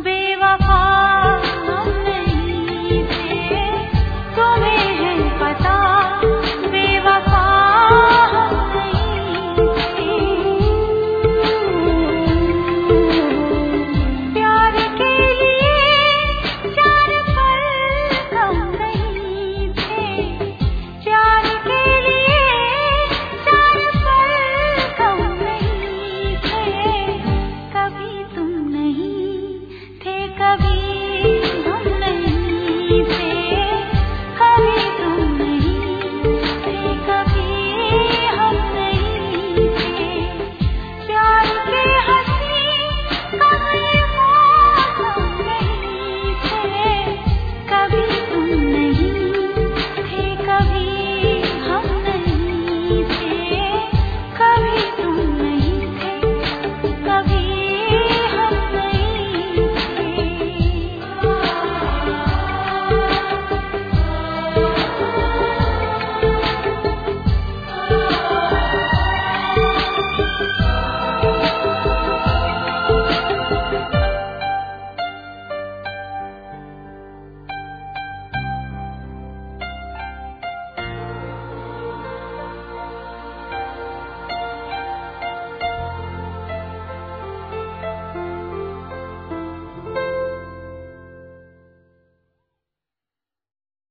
बेवफा